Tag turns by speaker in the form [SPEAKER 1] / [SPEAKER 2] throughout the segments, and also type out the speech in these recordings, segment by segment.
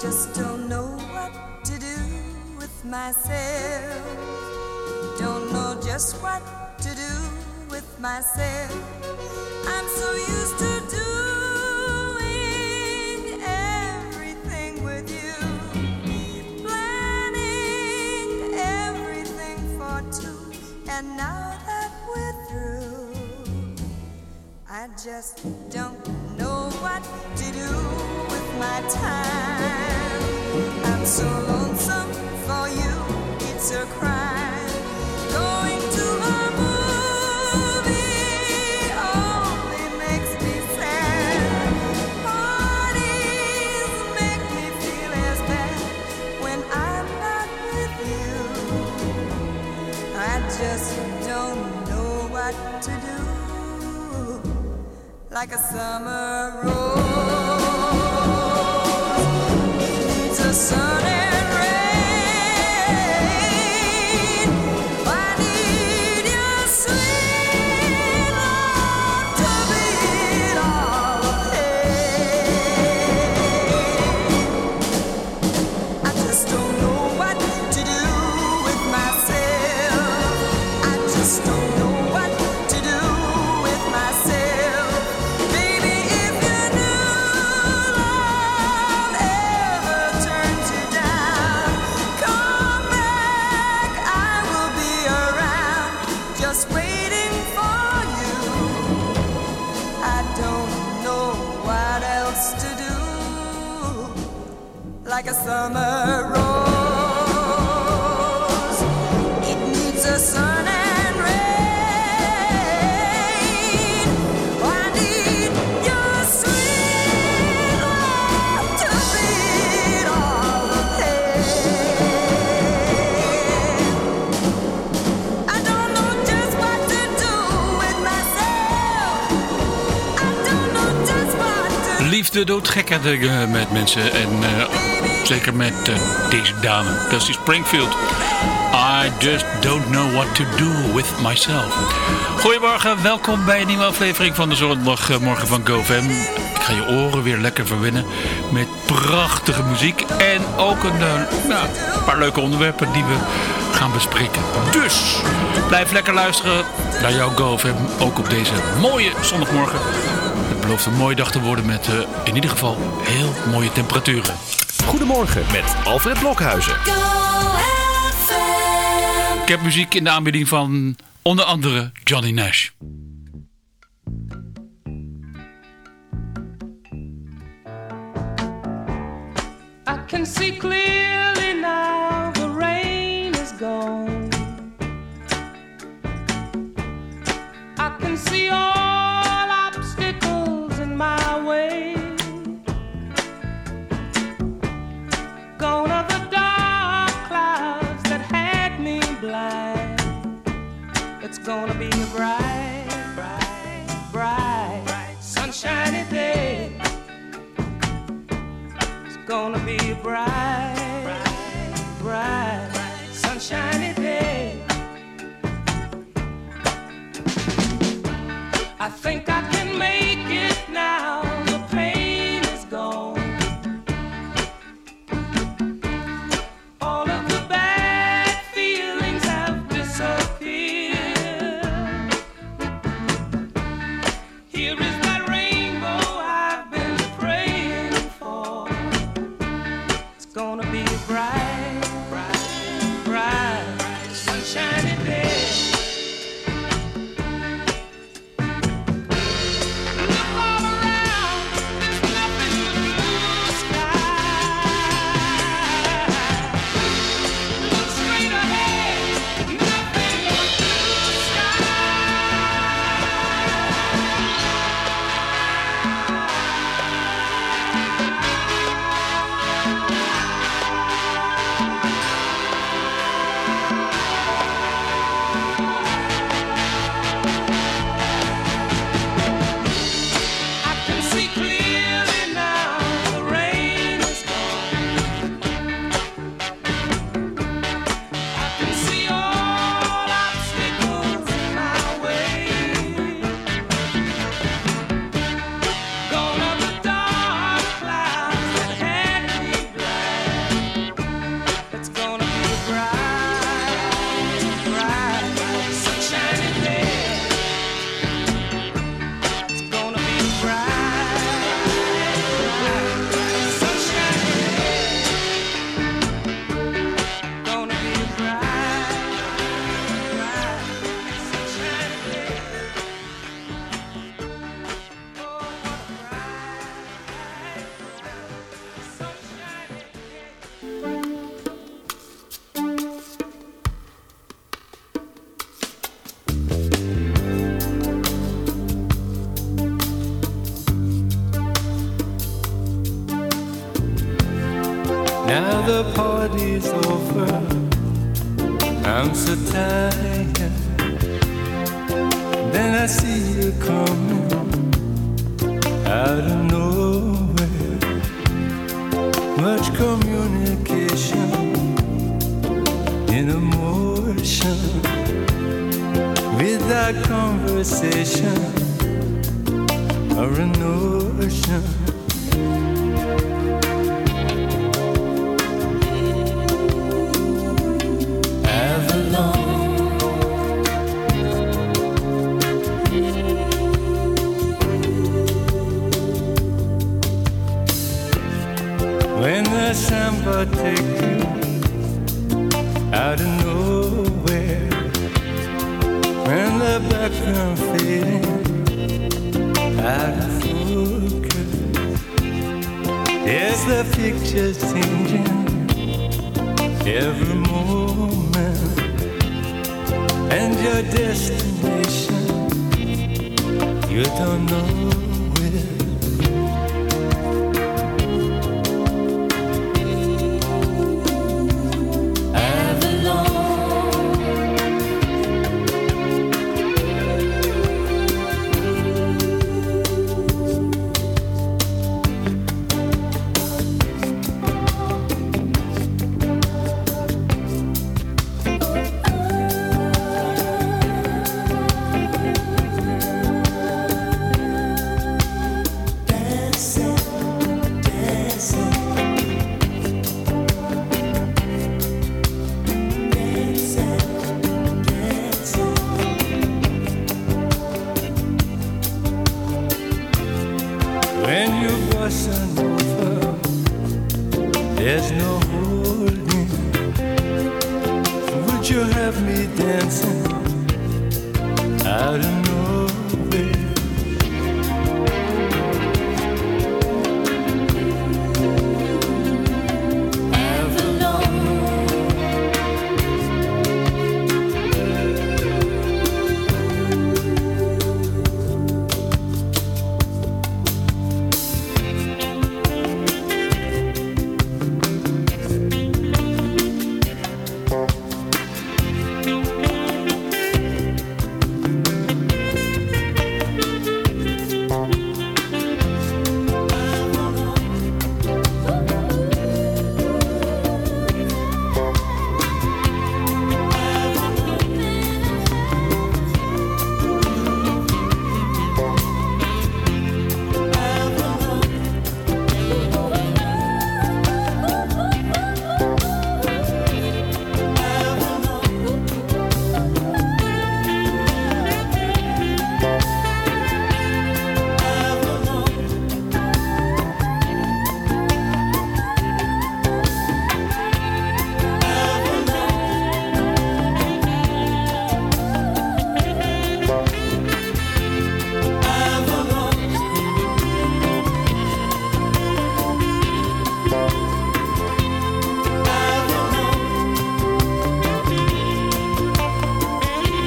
[SPEAKER 1] just don't know what to do with myself. Don't know just what to do with myself. I'm so used to doing everything with you, planning everything for two, and now that we're through, I just don't know what to do with my time. Like a summer rose. Needs a sun to do like a summer rose.
[SPEAKER 2] Liefde doet gekke dingen met mensen. En eh, zeker met eh, deze dame. Dat is Springfield. I just don't know what to do with myself. Goedemorgen, welkom bij een nieuwe aflevering van de zondagmorgen van GoFam. Ik ga je oren weer lekker verwinnen met prachtige muziek. En ook een eh, een paar leuke onderwerpen die we gaan bespreken. Dus blijf lekker luisteren naar jouw GoFam. Ook op deze mooie zondagmorgen. Het belooft een mooie dag te worden met eh, in ieder geval heel mooie temperaturen.
[SPEAKER 3] Goedemorgen met Alfred Blokhuizen.
[SPEAKER 2] Ik heb muziek in de aanbieding van onder andere Johnny Nash.
[SPEAKER 4] I can see clearly gonna be a bright, bright, bright, sunshiny day. It's gonna be a bright, bright, sunshiny day. I think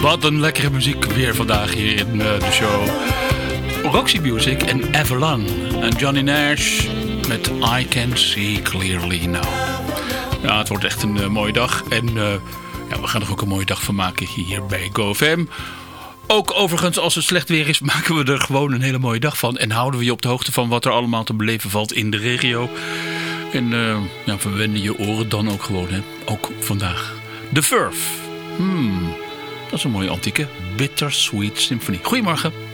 [SPEAKER 2] Wat een lekkere muziek weer vandaag hier in eh, de show. Roxy Music en Avalon. En Johnny Nash met I Can See Clearly Now. Ja, het wordt echt een eh, mooie dag. En eh, ja, we gaan er ook een mooie dag van maken hier bij GoFam. Ook overigens, als het slecht weer is, maken we er gewoon een hele mooie dag van. En houden we je op de hoogte van wat er allemaal te beleven valt in de regio. En eh ja, verwenden je oren dan ook gewoon, hè. Ook vandaag. The Verve. Hmm, dat is een mooie antieke Bittersweet Symphony. Goedemorgen.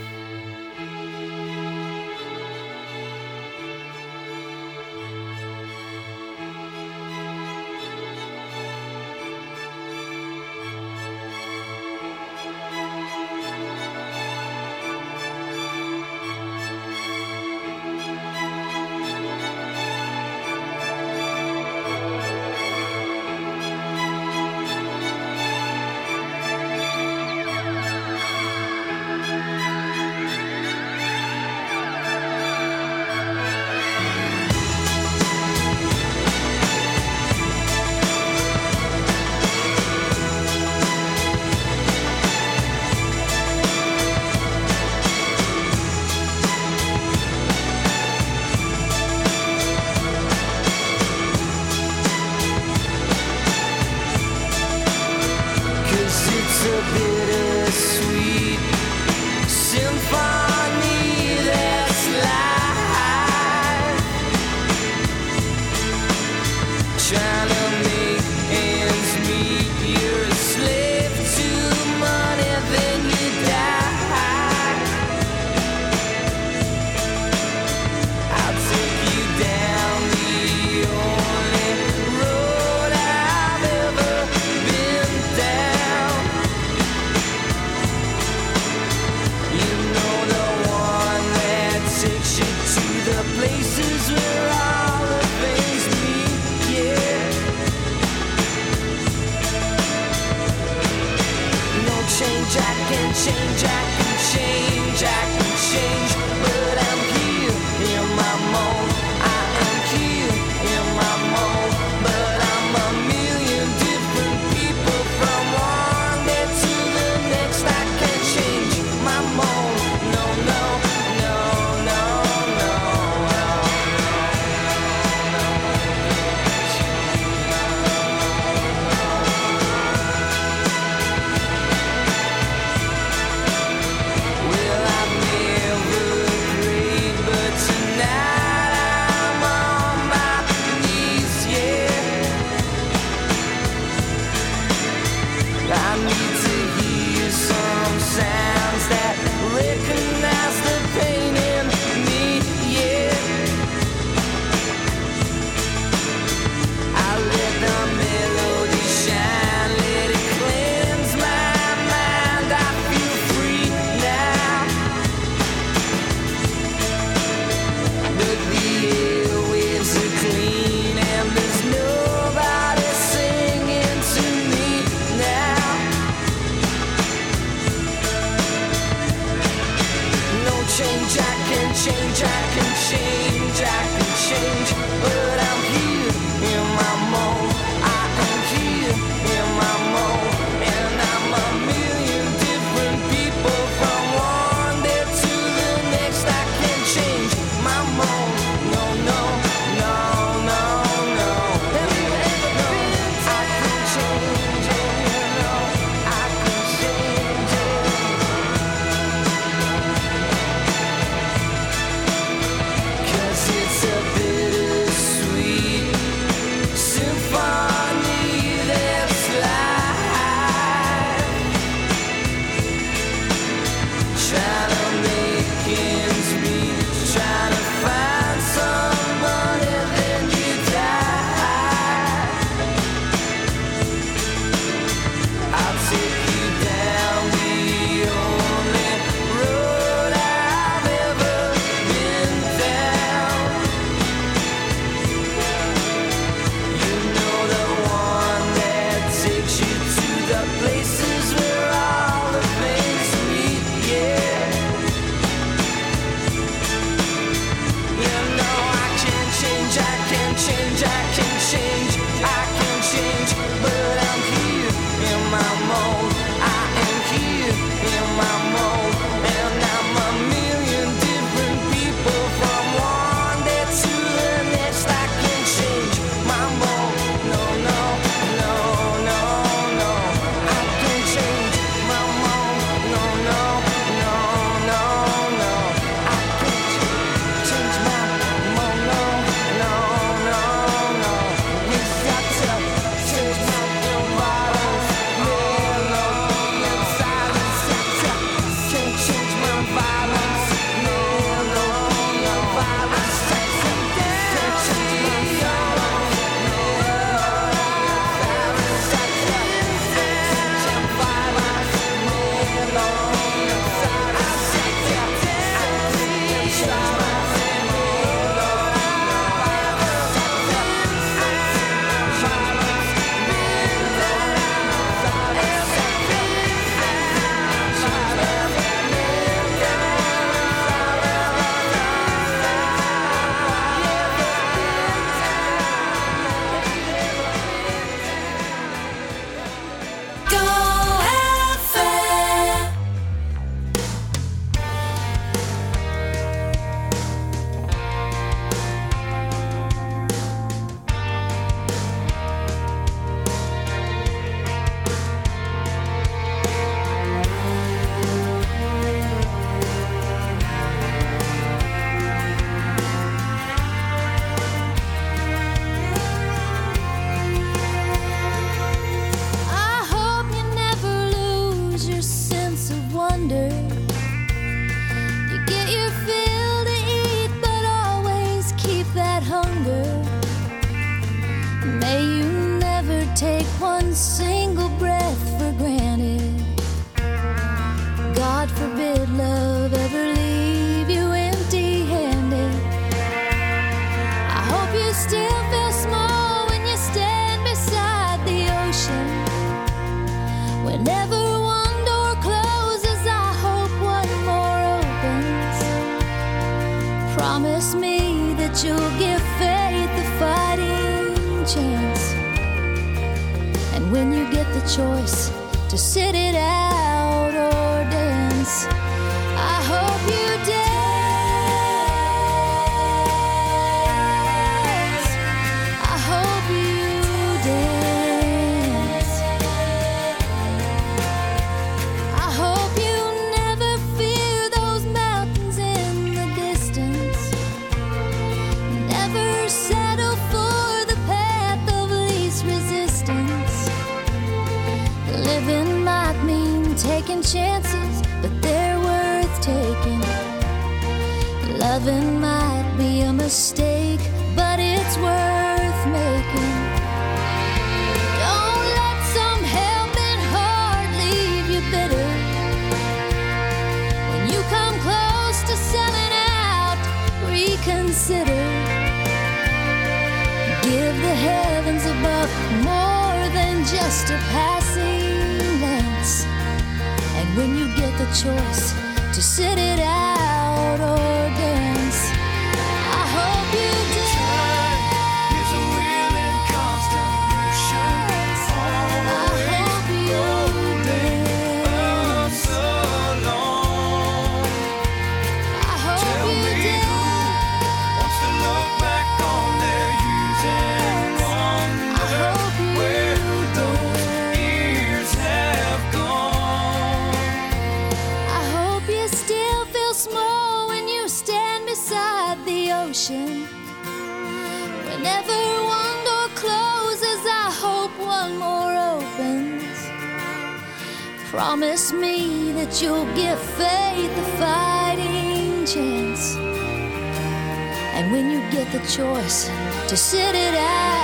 [SPEAKER 5] change, I can change, I can change.
[SPEAKER 6] That you'll give faith a fighting chance. And when you get the choice to sit it out or dance, Loving might be a mistake, but it's worth making. Don't let some helping heart leave you bitter. When you come close to selling out, reconsider. Give the heavens above more than just a passing glance. And when you get the choice to sit it Promise me that you'll give faith a fighting chance. And when you get the choice to sit it out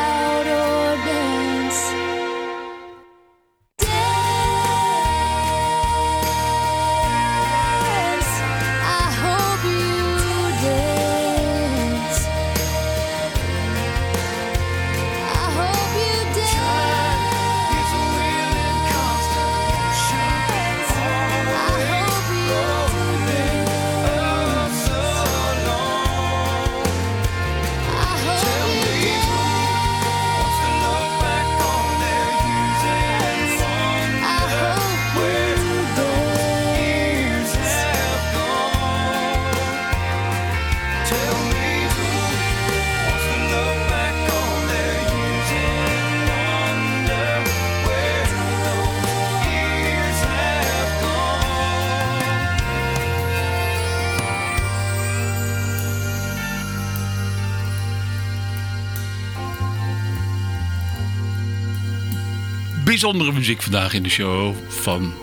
[SPEAKER 2] Bijzondere muziek vandaag in de show van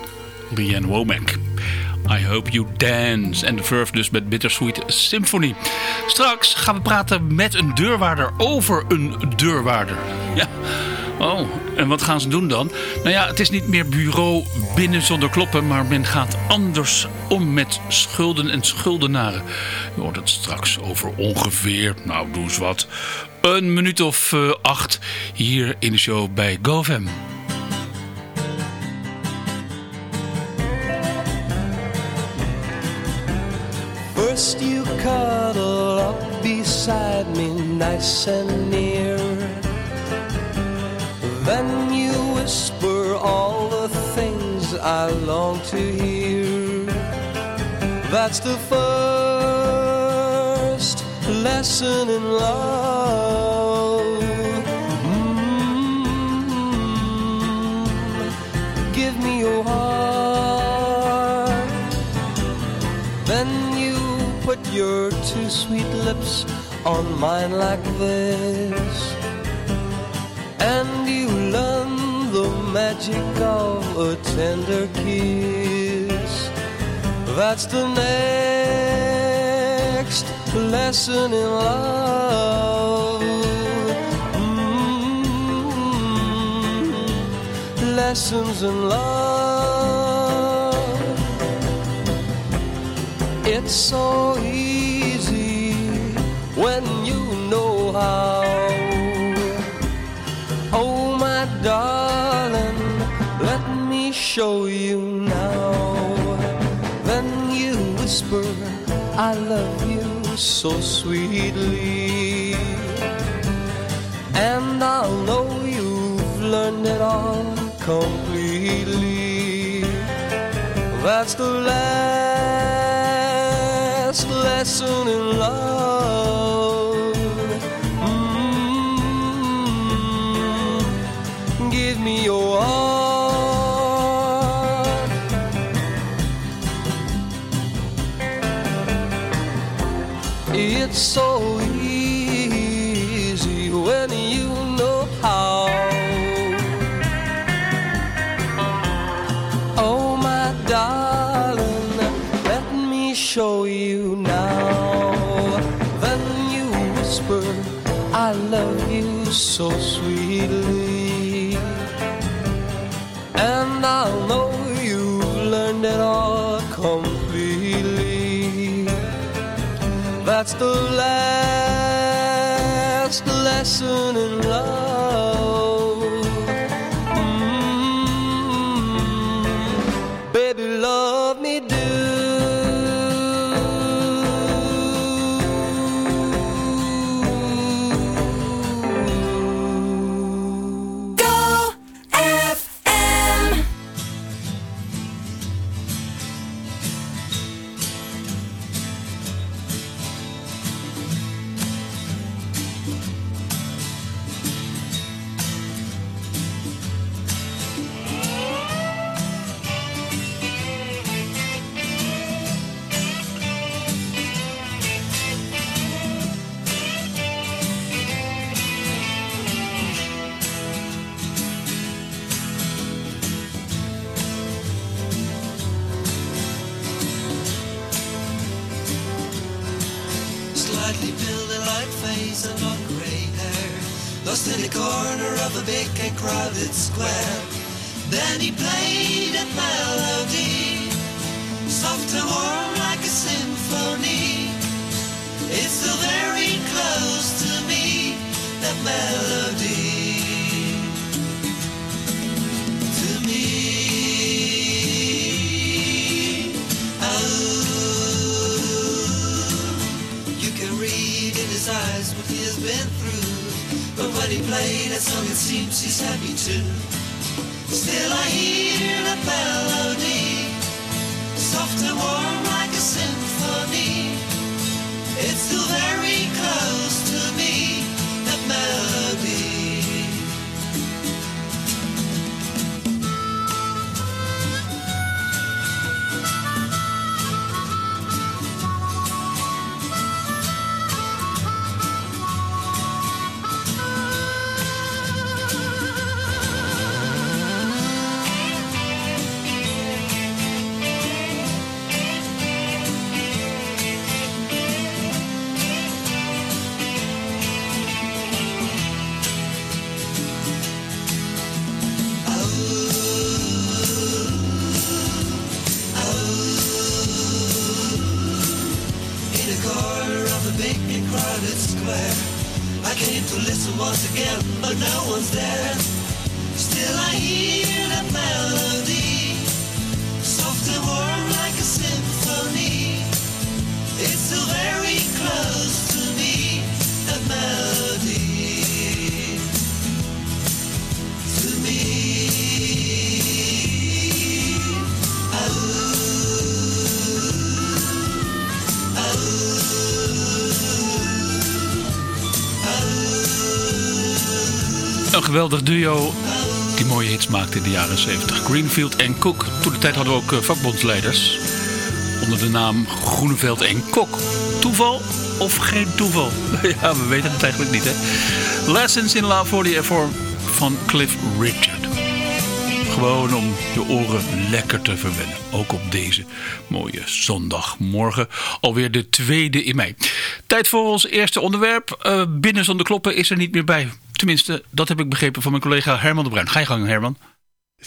[SPEAKER 2] Leanne Womack. I Hope You Dance. En de Verve dus met Bittersweet Symphony. Straks gaan we praten met een deurwaarder over een deurwaarder. Ja. Oh, en wat gaan ze doen dan? Nou ja, het is niet meer bureau binnen zonder kloppen, maar men gaat anders om met schulden en schuldenaren. Je hoort het straks over ongeveer, nou doe eens wat, een minuut of eh, acht hier in de show bij GoFam.
[SPEAKER 7] First you cuddle up beside me nice and near. Then you whisper all the things I long to hear. That's the first lesson in love your two sweet lips on mine like this. And you learn the magic of a tender kiss. That's the next lesson in love. Mm, lessons in love. It's so easy when you know how. Oh, my darling, let me show you now. Then you whisper, I love you. so sweetly. And I'll know you've learned it all completely. That's the last lesson in love. Mm, Give me your heart. It's so so sweetly. And I'll know you've learned it all completely. That's the last lesson in love.
[SPEAKER 8] He played that song, it seems he's happy too. Still, I hear that melody, soft and warm like a symphony.
[SPEAKER 2] Geweldig duo die mooie hits maakte in de jaren 70. Greenfield en Cook. Toen de tijd hadden we ook eh, vakbondsleiders. Onder de naam Groeneveld en Kok. Toeval of geen toeval? Ja, we weten het eigenlijk niet, hè? Lessons in La Folie voor van Cliff Richard. Gewoon om je oren lekker te verwennen. Ook op deze mooie zondagmorgen. Alweer de tweede in mei. Tijd voor ons eerste onderwerp. Eh, binnen zonder kloppen is er niet meer bij. Tenminste, dat heb ik begrepen van mijn collega Herman de Bruin. Ga je gang, Herman.
[SPEAKER 9] 74%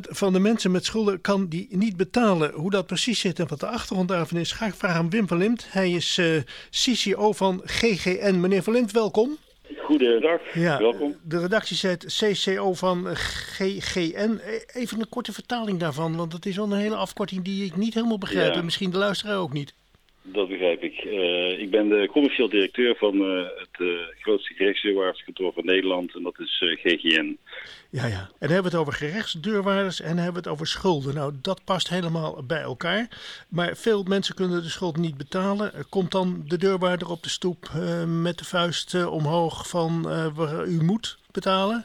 [SPEAKER 9] van de mensen met schulden kan die niet betalen. Hoe dat precies zit en wat de achtergrond daarvan is, ga ik vragen aan Wim van Limt. Hij is eh, CCO van GGN. Meneer van Limt, welkom.
[SPEAKER 10] Goedendag,
[SPEAKER 9] Ja,
[SPEAKER 10] welkom.
[SPEAKER 9] De redactie zegt CCO van GGN. E- Even een korte vertaling daarvan, want het is wel een hele afkorting die ik niet helemaal begrijp.
[SPEAKER 10] Ja.
[SPEAKER 9] En misschien de luisteraar ook niet.
[SPEAKER 10] Dat begrijp ik. Eh, ik ben de commercieel directeur van eh, het eh, grootste gerechtsdeurwaarderskantoor van Nederland en dat is GGN.
[SPEAKER 9] Ja, ja. En dan hebben we het over gerechtsdeurwaarders en hebben we het over schulden. Nou, dat past helemaal bij elkaar. Maar veel mensen kunnen de schuld niet betalen. Komt dan de deurwaarder op de stoep met de vuist omhoog van u moet betalen?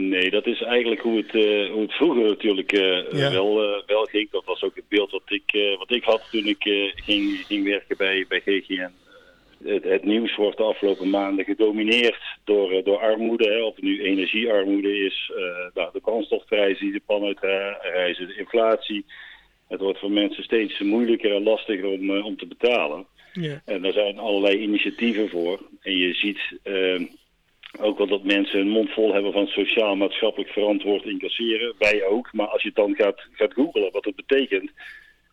[SPEAKER 10] Nee, dat is eigenlijk hoe het, eh, hoe het vroeger natuurlijk eh,
[SPEAKER 9] Ja.
[SPEAKER 10] wel, eh, wel ging. Dat was ook het beeld wat ik, wat ik had toen ik ging, ging werken bij, bij GGN. Het, het nieuws wordt de afgelopen maanden gedomineerd door, door armoede. Hè. Of het nu energiearmoede is, nou, de brandstofprijzen die de pan uit reizen, de inflatie. Het wordt voor mensen steeds moeilijker en lastiger om, om te betalen.
[SPEAKER 9] Ja.
[SPEAKER 10] En daar zijn allerlei initiatieven voor. En je ziet eh, ook wel dat mensen een mond vol hebben van sociaal-maatschappelijk verantwoord incasseren. Wij ook. Maar als je dan gaat, gaat googelen wat het betekent,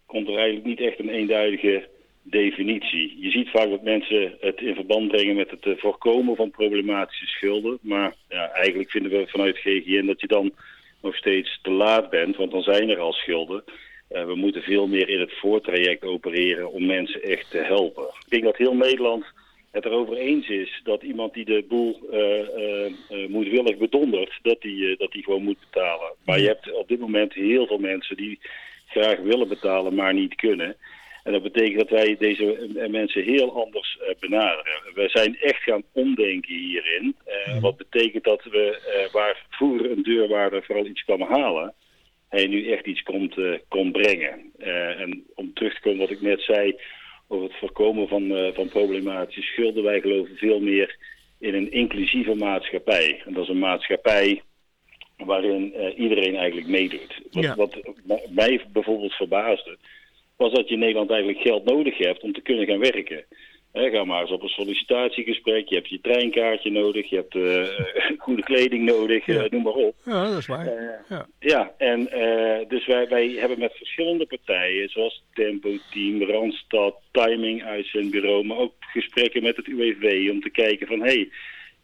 [SPEAKER 10] komt er eigenlijk niet echt een eenduidige definitie. Je ziet vaak dat mensen het in verband brengen met het eh, voorkomen van problematische schulden. Maar ja, eigenlijk vinden we vanuit GGN dat je dan nog steeds te laat bent, want dan zijn er al schulden. Eh, we moeten veel meer in het voortraject opereren om mensen echt te helpen. Ik denk dat heel Nederland het erover eens is dat iemand die de boel eh, eh, eh, moedwillig bedondert, dat die, dat die gewoon moet betalen. Maar je hebt op dit moment heel veel mensen die graag willen betalen, maar niet kunnen. En dat betekent dat wij deze mensen heel anders benaderen. We zijn echt gaan omdenken hierin. Eh, Wat betekent dat we, waar vroeger een deurwaarder vooral iets kwam halen, hij nu echt iets komt, komt brengen. En om terug te komen wat ik net zei over het voorkomen van, eh, van problematische schulden. Wij geloven veel meer in een inclusieve maatschappij. En dat is een maatschappij waarin eh, iedereen eigenlijk meedoet. Wat,
[SPEAKER 9] Ja.
[SPEAKER 10] wat mij bijvoorbeeld verbaasde, was dat je in Nederland eigenlijk geld nodig hebt om te kunnen gaan werken. Ga maar eens op een sollicitatiegesprek, je hebt je treinkaartje nodig, je hebt eh, goede kleding nodig,
[SPEAKER 9] Ja.
[SPEAKER 10] eh, noem maar op.
[SPEAKER 9] Ja, dat is waar.
[SPEAKER 10] Eh,
[SPEAKER 9] Ja.
[SPEAKER 10] ja, en dus wij, wij hebben met verschillende partijen, zoals Tempo Team, Randstad, Timing Uitzendbureau, maar ook gesprekken met het UWV om te kijken van, hé, hey,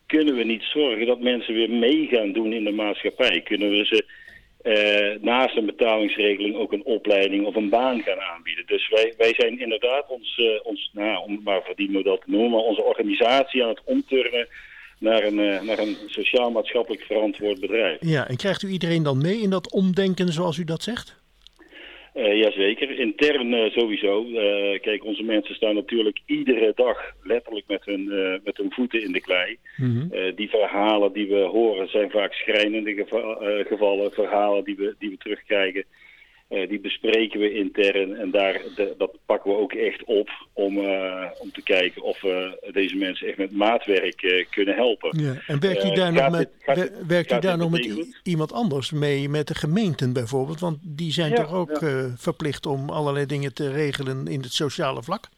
[SPEAKER 10] kunnen we niet zorgen dat mensen weer mee gaan doen in de maatschappij? Kunnen we ze eh, naast een betalingsregeling ook een opleiding of een baan gaan aanbieden? Dus wij, wij zijn inderdaad ons, eh, ons nou, om maar verdienmodel te noemen, maar onze organisatie aan het omturnen naar een, eh, naar een sociaal-maatschappelijk verantwoord bedrijf.
[SPEAKER 9] Ja, en krijgt u iedereen dan mee in dat omdenken zoals u dat zegt?
[SPEAKER 10] Eh jazeker, intern eh, sowieso. Eh, kijk, onze mensen staan natuurlijk iedere dag letterlijk met hun, met hun voeten in de klei. Eh, die verhalen die we horen zijn vaak schrijnende geva- gevallen, verhalen die we, die we terugkrijgen. Eh, die bespreken we intern en daar, de- dat pakken we ook echt op om, eh, om te kijken of we deze mensen echt met maatwerk eh, kunnen helpen.
[SPEAKER 9] Ja. En werkt u
[SPEAKER 10] Eh,
[SPEAKER 9] daar nog met,
[SPEAKER 10] dit- gaat
[SPEAKER 9] wer-
[SPEAKER 10] dit-
[SPEAKER 9] werkt u daar nog met iemand anders mee, met de gemeenten bijvoorbeeld? Want die zijn
[SPEAKER 10] Ja,
[SPEAKER 9] toch ook
[SPEAKER 10] ja.
[SPEAKER 9] eh, verplicht om allerlei dingen te regelen in het sociale vlak?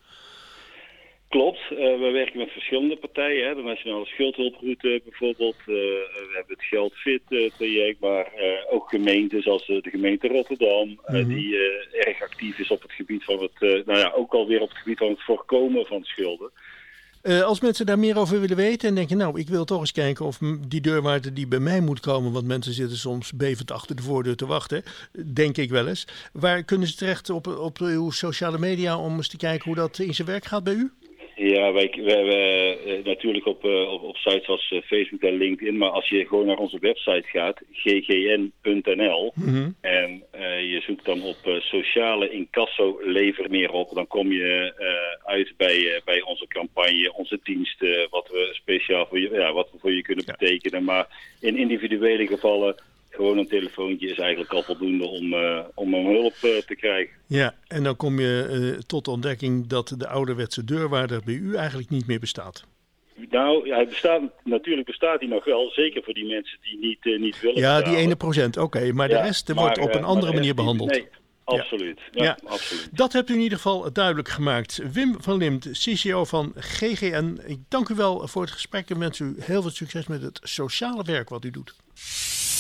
[SPEAKER 10] Klopt, Eh, we werken met verschillende partijen. Hè. De Nationale Schuldhulproute bijvoorbeeld. Eh, we hebben het Geld Fit eh, project, maar eh, ook gemeenten zoals eh, de gemeente Rotterdam, eh,
[SPEAKER 9] Mhm.
[SPEAKER 10] die eh, erg actief is op het gebied van het, eh, nou ja, ook alweer op het gebied van het voorkomen van schulden.
[SPEAKER 9] Eh, als mensen daar meer over willen weten en denken, nou, ik wil toch eens kijken of die deurwaarder die bij mij moet komen, want mensen zitten soms bevend achter de voordeur te wachten, denk ik wel eens. Waar kunnen ze terecht op, op uw sociale media om eens te kijken hoe dat in zijn werk gaat bij u?
[SPEAKER 10] Ja, wij, wij, wij, eh, natuurlijk op, eh, op, op sites als eh, Facebook en LinkedIn, maar als je gewoon naar onze website gaat, ggn.nl,
[SPEAKER 9] Mhm.
[SPEAKER 10] en je zoekt dan op sociale incasso lever meer op, dan kom je uit bij, bij onze campagne, onze diensten, wat we speciaal voor je, ja, wat we voor je kunnen betekenen. Maar in individuele gevallen, gewoon een telefoontje is eigenlijk al voldoende om, eh, om een hulp eh, te krijgen.
[SPEAKER 9] Ja, en dan kom je eh, tot de ontdekking dat de ouderwetse deurwaarder bij u eigenlijk niet meer bestaat.
[SPEAKER 10] Nou, ja, hij bestaat, natuurlijk bestaat hij nog wel, zeker voor die mensen die niet, niet willen
[SPEAKER 9] Ja, die ene procent, oké, maar de rest
[SPEAKER 10] maar,
[SPEAKER 9] wordt op een andere
[SPEAKER 10] de
[SPEAKER 9] manier behandeld.
[SPEAKER 10] Nee, absoluut. Ja,
[SPEAKER 9] Ja.
[SPEAKER 10] absoluut.
[SPEAKER 9] Dat hebt u in ieder geval duidelijk gemaakt. Wim van Limt, CCO van GGN. Ik dank u wel voor het gesprek en wens u heel veel succes met het sociale werk wat u doet.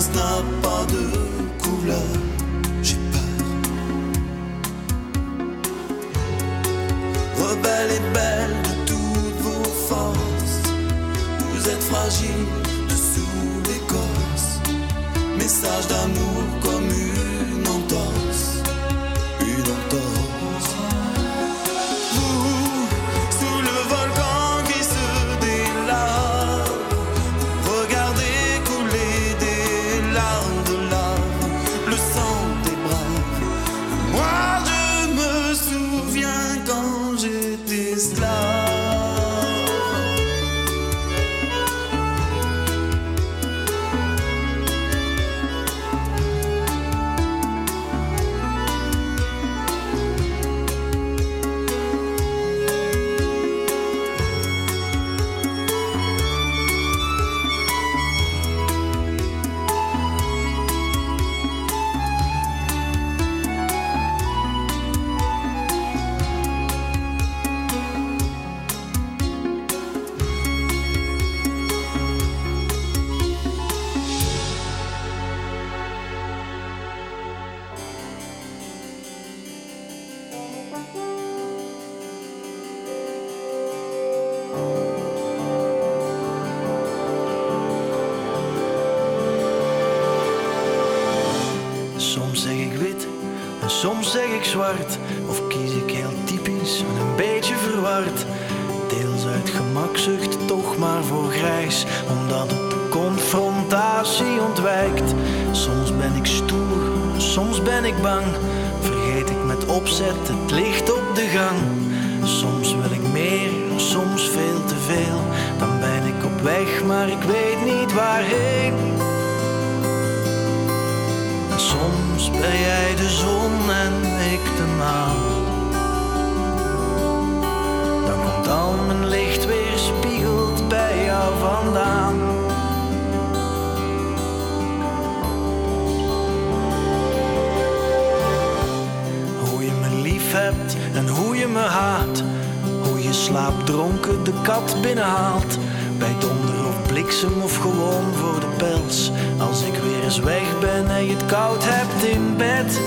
[SPEAKER 11] stop all Deels uit gemakzucht, toch maar voor grijs, omdat het confrontatie ontwijkt. Soms ben ik stoer, soms ben ik bang. Vergeet ik met opzet het licht op de gang. Soms wil ik meer, soms veel te veel. Dan ben ik op weg, maar ik weet niet waarheen. En soms ben jij de zon en ik de maan. mijn licht weer spiegelt bij jou vandaan. Hoe je me lief hebt en hoe je me haat. Hoe je slaapdronken de kat binnenhaalt. Bij donder of bliksem of gewoon voor de pels. Als ik weer eens weg ben en je het koud hebt in bed.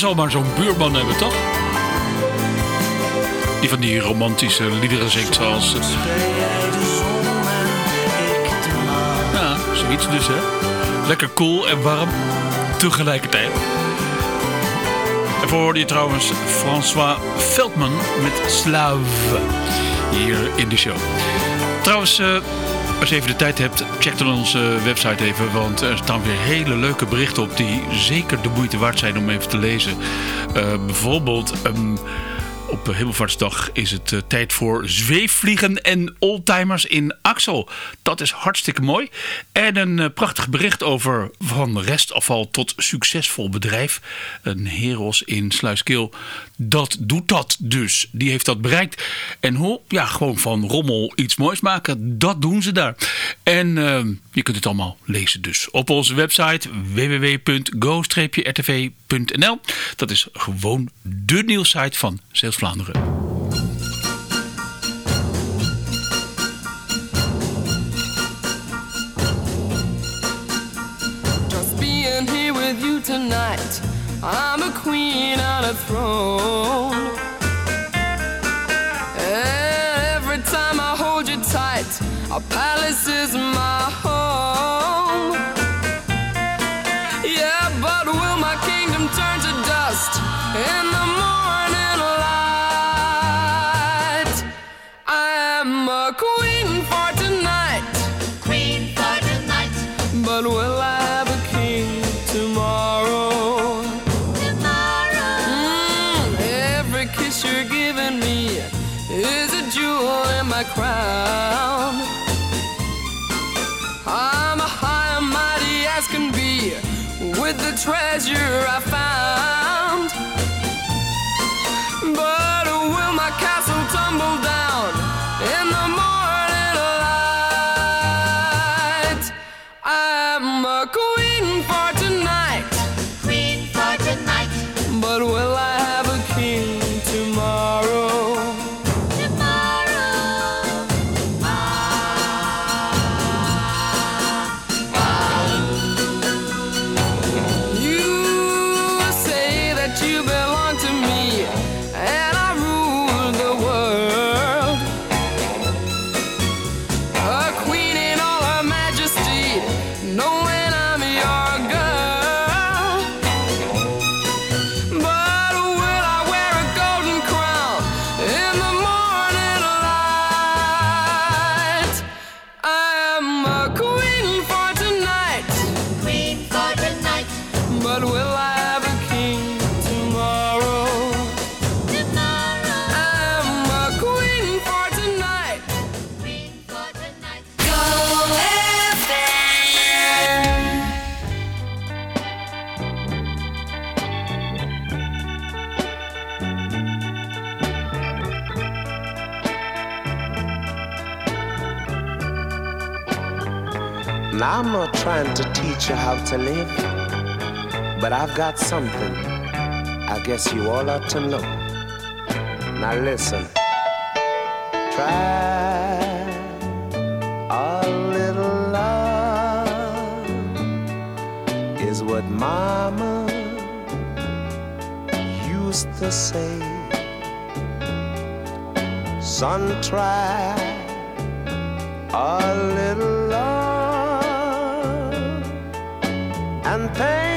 [SPEAKER 2] Zal maar zo'n buurman hebben, toch? Die van die romantische liederen zingt zoals... eh, Ja, zoiets dus, hè. Lekker cool en warm tegelijkertijd. En voor hoorde je trouwens François Veldman met Slave hier in de show. Trouwens, eh, als je even de tijd hebt, check dan onze website even. Want er staan weer hele leuke berichten op die zeker de moeite waard zijn om even te lezen. Eh, bijvoorbeeld... ehm, op Hemelvaartsdag is het eh, tijd voor zweefvliegen en oldtimers in Dat is hartstikke mooi. En een eh, prachtig bericht over van restafval tot succesvol bedrijf. Een Heros in Sluiskeel. Dat doet dat dus. Die heeft dat bereikt. En hoe? Ja, gewoon van rommel iets moois maken. Dat doen ze daar. En eh, je kunt het allemaal lezen dus. Op onze website www.go-rtv.nl Dat is gewoon de nieuwssite van Zeeuws-Vlaanderen.
[SPEAKER 12] Tonight. I'm a queen on a throne. I'm
[SPEAKER 13] not trying to teach you how to live, but I've got something I guess you all ought to know. Now, listen. Try a little love is what Mama used to say. Son, try a little and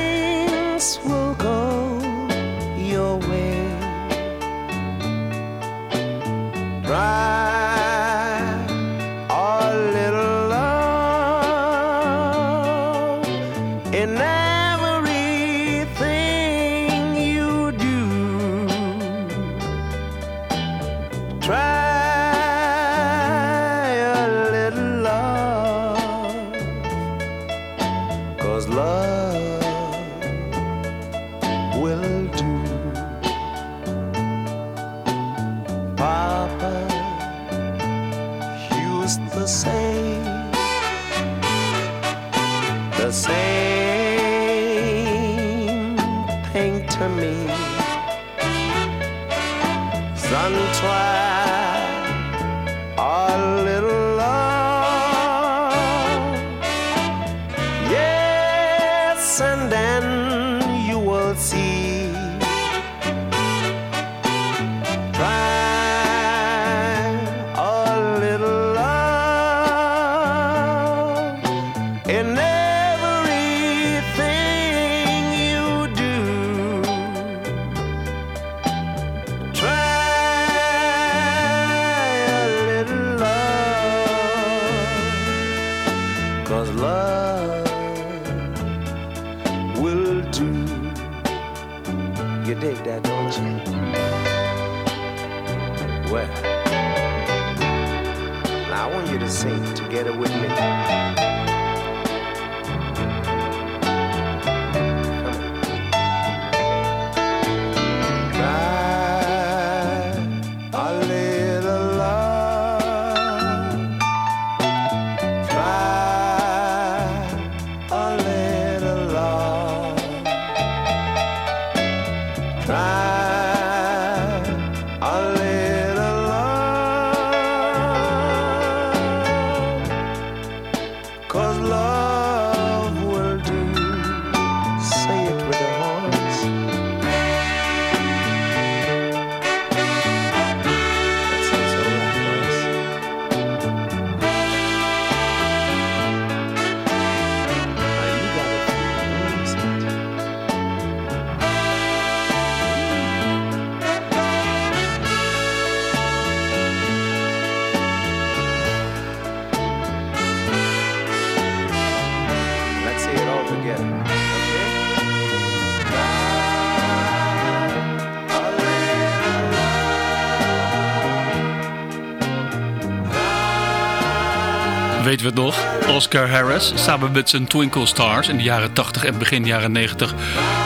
[SPEAKER 2] Weten we het nog? Oscar Harris, samen met zijn Twinkle Stars in de jaren 80 en begin jaren 90,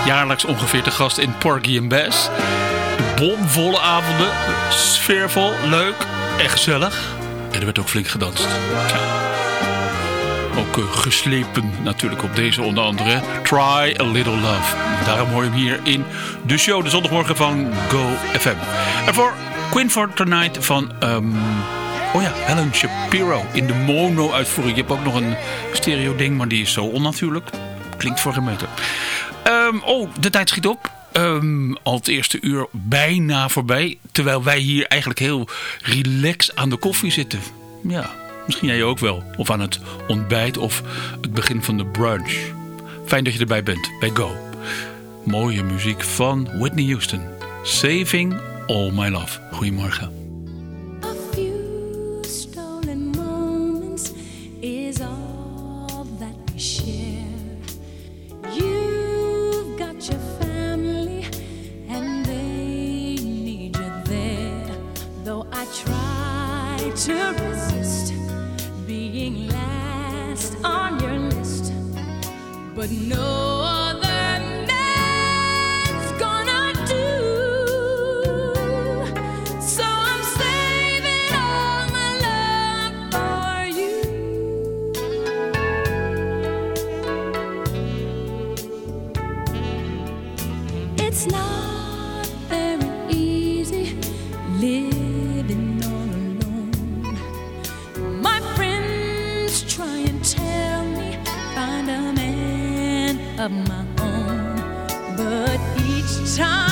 [SPEAKER 2] jaarlijks ongeveer te gast in Porgy and Bess. Bomvolle avonden, sfeervol, leuk en gezellig. En er werd ook flink gedanst. Ook eh, geslepen natuurlijk op deze onder andere. Try a Little Love. Daarom hoor je hem hier in de show, de zondagmorgen van Go FM. En voor Queen for Tonight van... ehm, Oh ja, Helen Shapiro in de mono-uitvoering. Je hebt ook nog een stereo-ding, maar die is zo onnatuurlijk. Klinkt voor geen meter. Ehm, oh, de tijd schiet op. Ehm, al het eerste uur bijna voorbij. Terwijl wij hier eigenlijk heel relaxed aan de koffie zitten. Ja, misschien jij ook wel. Of aan het ontbijt of het begin van de brunch. Fijn dat je erbij bent bij Go. Mooie muziek van Whitney Houston. Saving All My Love. Goedemorgen.
[SPEAKER 6] No. Of my own, but each time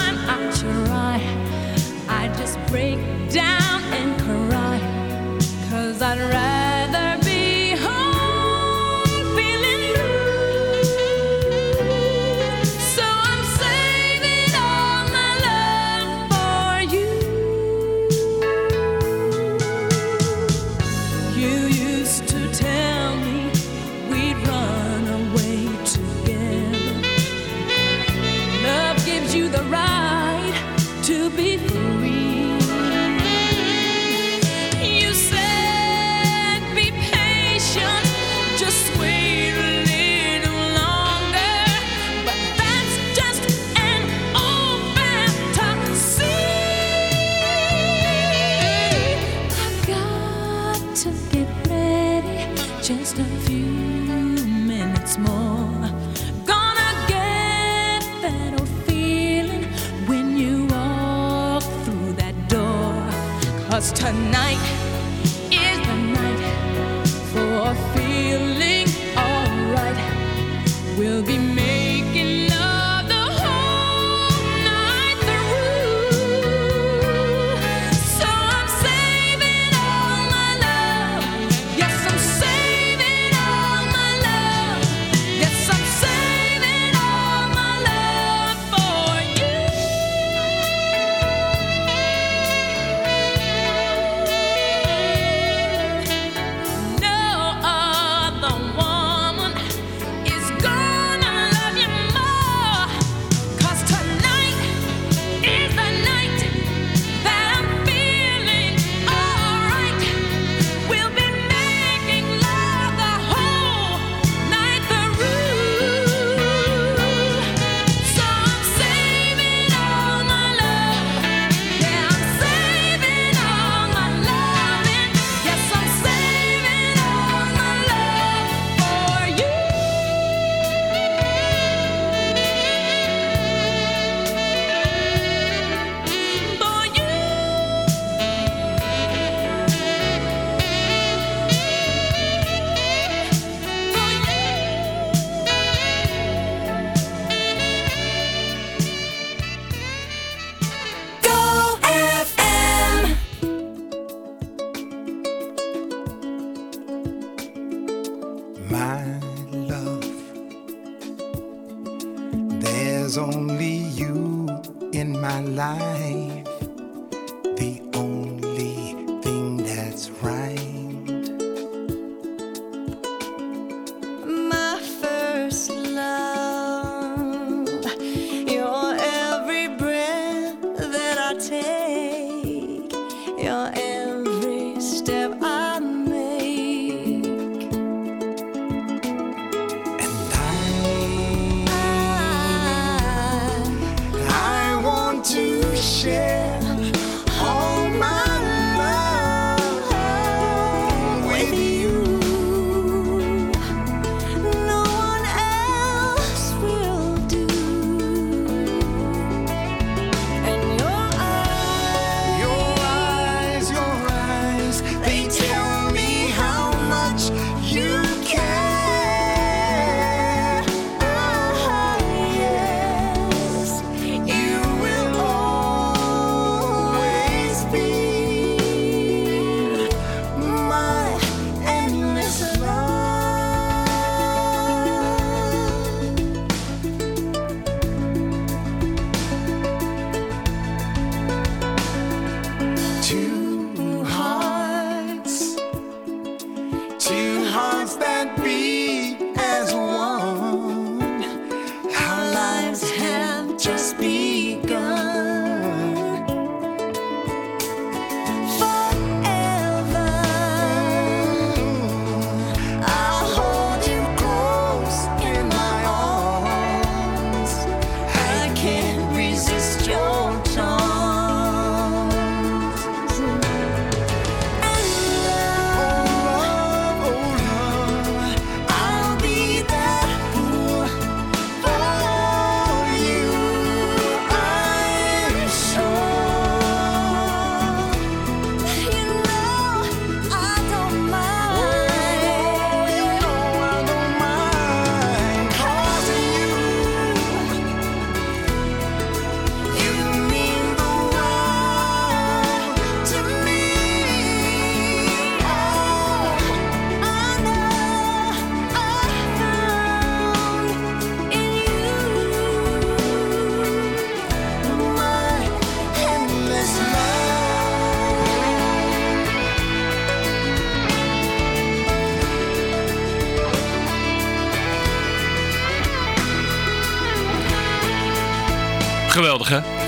[SPEAKER 6] Cause tonight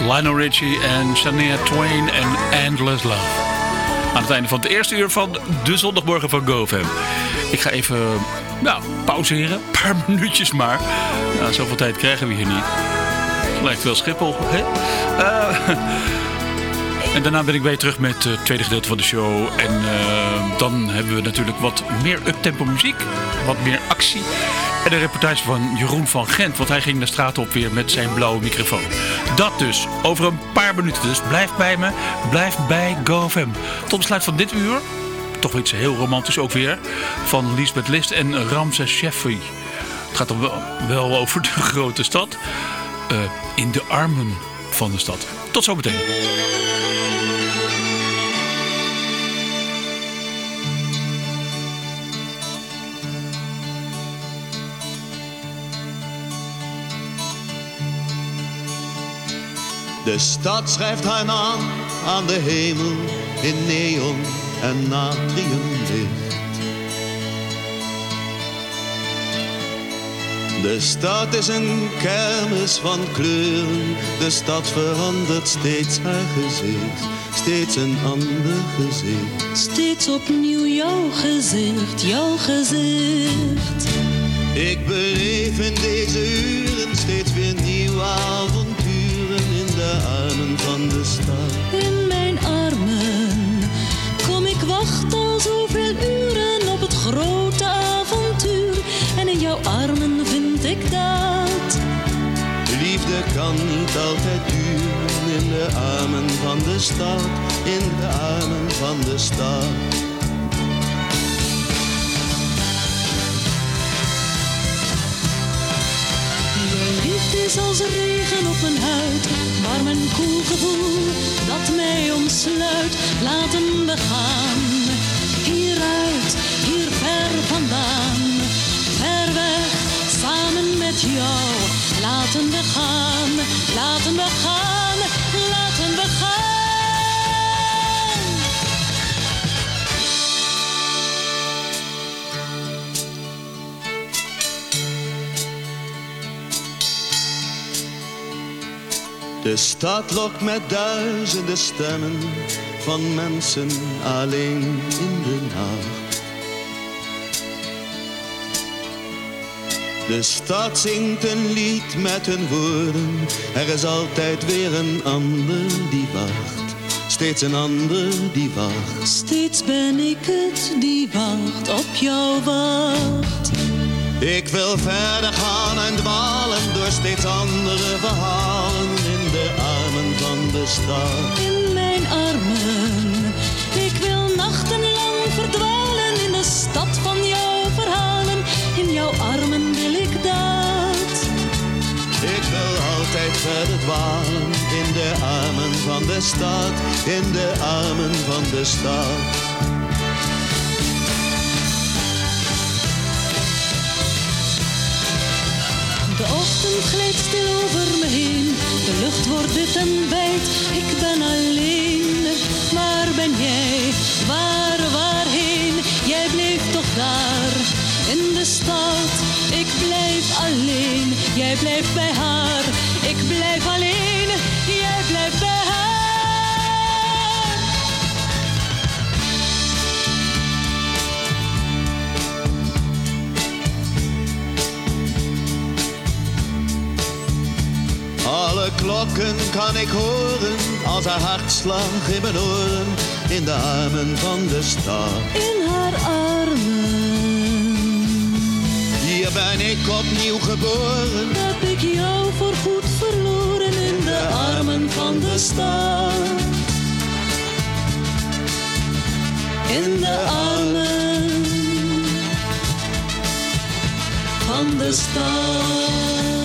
[SPEAKER 2] Lionel Richie en Shania Twain en Endless Love. Aan het einde van het eerste uur van de zondagmorgen van GoFam. Ik ga even nou, pauzeren. Een paar minuutjes maar. Nou, zoveel tijd krijgen we hier niet. Lijkt wel Schiphol. Hè? Eh, en daarna ben ik je terug met het tweede gedeelte van de show. En eh, dan hebben we natuurlijk wat meer uptempo muziek. Wat meer actie. En een reportage van Jeroen van Gent. Want hij ging de straat op weer met zijn blauwe microfoon. Dat dus over een paar minuten. Dus blijf bij me. Blijf bij GoFM. Tot besluit van dit uur. Toch iets heel romantisch ook weer. Van Lisbeth List en Ramses Sheffi. Het gaat dan wel, wel over de grote stad. Eh, in de armen van de stad. Tot zometeen.
[SPEAKER 14] De stad schrijft haar naam aan de hemel in neon en natriumlicht. De stad is een kermis van kleuren. De stad verandert steeds haar gezicht. Steeds een ander gezicht.
[SPEAKER 6] Steeds opnieuw jouw gezicht, jouw gezicht.
[SPEAKER 14] Ik beleef in deze uren steeds weer nieuwe de van de stad.
[SPEAKER 6] In mijn armen kom ik wacht al zoveel uren op het grote avontuur. En in jouw armen vind ik dat.
[SPEAKER 14] Liefde kan niet altijd duren in de armen van de stad, in de armen van de stad.
[SPEAKER 6] Is als regen op mijn huid, warm en koel gevoel dat mij omsluit. Laten we gaan, hieruit, hier ver vandaan. Ver weg, samen met jou, laten we gaan.
[SPEAKER 14] De stad lokt met duizenden stemmen van mensen alleen in de nacht. De stad zingt een lied met hun woorden. Er is altijd weer een ander die wacht. Steeds een ander die wacht.
[SPEAKER 6] Steeds ben ik het die wacht op jou wacht.
[SPEAKER 14] Ik wil verder gaan en dwalen door steeds andere verhalen in
[SPEAKER 6] mijn armen. Ik wil nachtenlang verdwalen in de stad van jouw verhalen. In jouw armen wil ik dat.
[SPEAKER 14] Ik wil altijd verder dwalen in de armen van de stad, in de armen van de stad.
[SPEAKER 6] De ochtend glijdt stil over me heen. De lucht wordt dit en wijd. Ik ben alleen. Waar ben jij? Waar, waarheen? Jij bleef toch daar in de stad. Ik blijf alleen. Jij blijft bij haar. Ik blijf alleen.
[SPEAKER 14] Klokken kan ik horen als haar hartslag in mijn oren. In de armen van de stad.
[SPEAKER 6] In haar armen.
[SPEAKER 14] Hier ben ik opnieuw geboren.
[SPEAKER 6] Heb ik jou voorgoed verloren in de armen van de stad. In de armen van de stad.